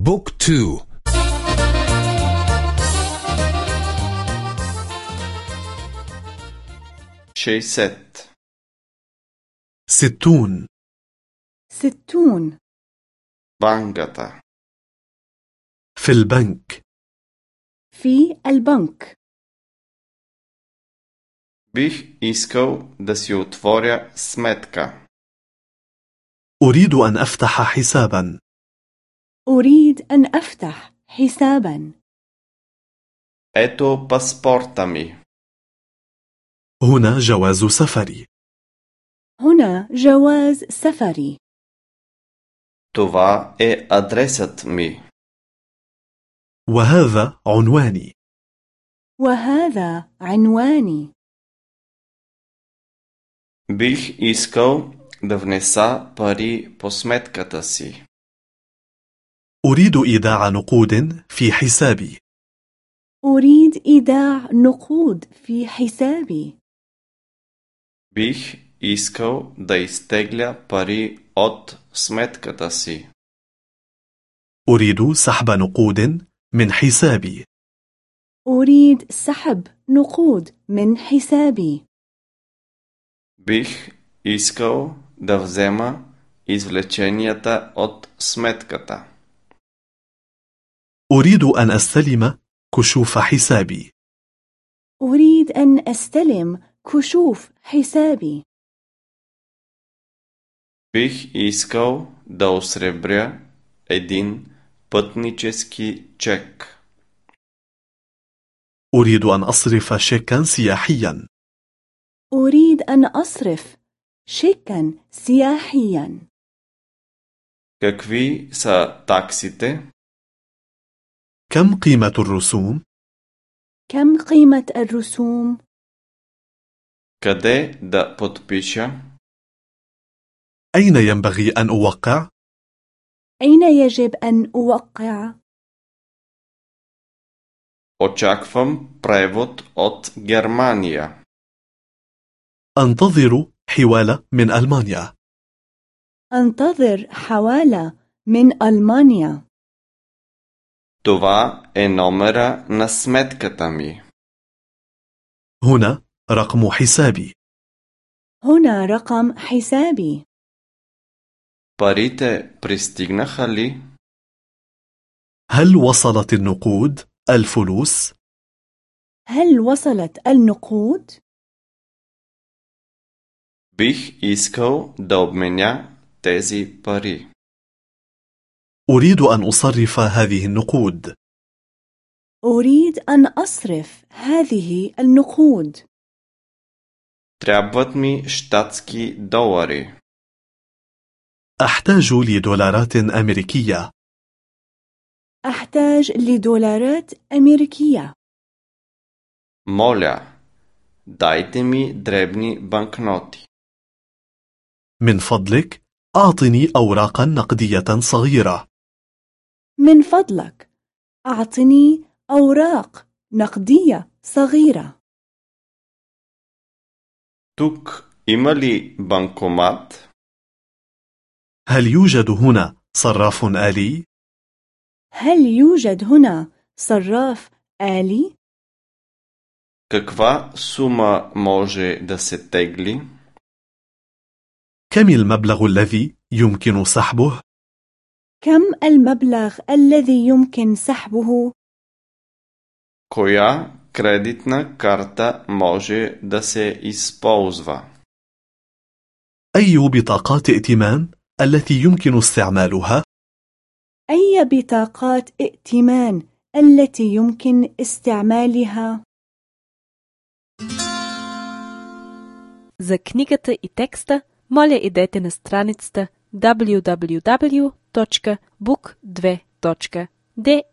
بوك تو شيست ستون ستون بانغتا في البنك في البنك Бих искал да си отворя сметка. أريد أن أفتح حسابا أريد أن أفتح حسابا Ето паспорта ми. هنا جواز سفري هنا جواز سفري Това е адресът ми. وهذا عنواني وهذا عنواني Бих искал да внеса пари по сметката си. أريد إيداع نقود في حسابي أريد إيداع نقود في حسابي Бих искал да изтегля пари от сметката си. أريد سحب نقود من حسابي أريد سحب نقود من حسابي Бих искал да взема извлеченията от сметката. أريد أن أستلم كشوف حسابي أريد أن أستلم كشوف حسابي Бих искал да осребря един пътнически чек. أريد أن أصرف شيكا سياحيا أريد أن أصرف شيكا سياحيا Какви са таксите? كم قيمة الرسوم؟ كم قيمة الرسوم؟ Къде да подпиша? أين ينبغي أن أوقع؟ أين يجب أن أوقع؟ Очаквам превод от Германия. أنتظر حوالة من ألمانيا أنتظر حوالة من ألمانيا Това е номера на сметката ми. هنا رقم حسابي هنا رقم حسابي Парите пристигнаха ли? هل وصلت النقود الفلوس؟ هل وصلت النقود؟ Бих искал да обменя тези пари. أريد أن أصرف هذه النقود أريد أن أصرف هذه النقود Трябват ми щатски долари. أحتاج لدولارات أمريكية أحتاج لدولارات أمريكية Моля, дайте ми дребни банкноти. من فضلك أعطني أوراقا نقدية صغيرة من فضلك أعطني أوراق نقدية صغيرة Тук има ли банкомат? هل يوجد هنا صراف آلي؟ هل يوجد هنا صراف آلي؟ Каква сума може да се тегли? كم المبلغ الذي يمكن سحبه؟ كم المبلغ الذي يمكن سحبه؟ Коя кредитна карта може да се използва? أي بطاقات ائتمان التي يمكن استعمالها؟ أي بطاقات ائتمان التي يمكن استعمالها؟ За книгата и текста, моля идете на страницата Book2.de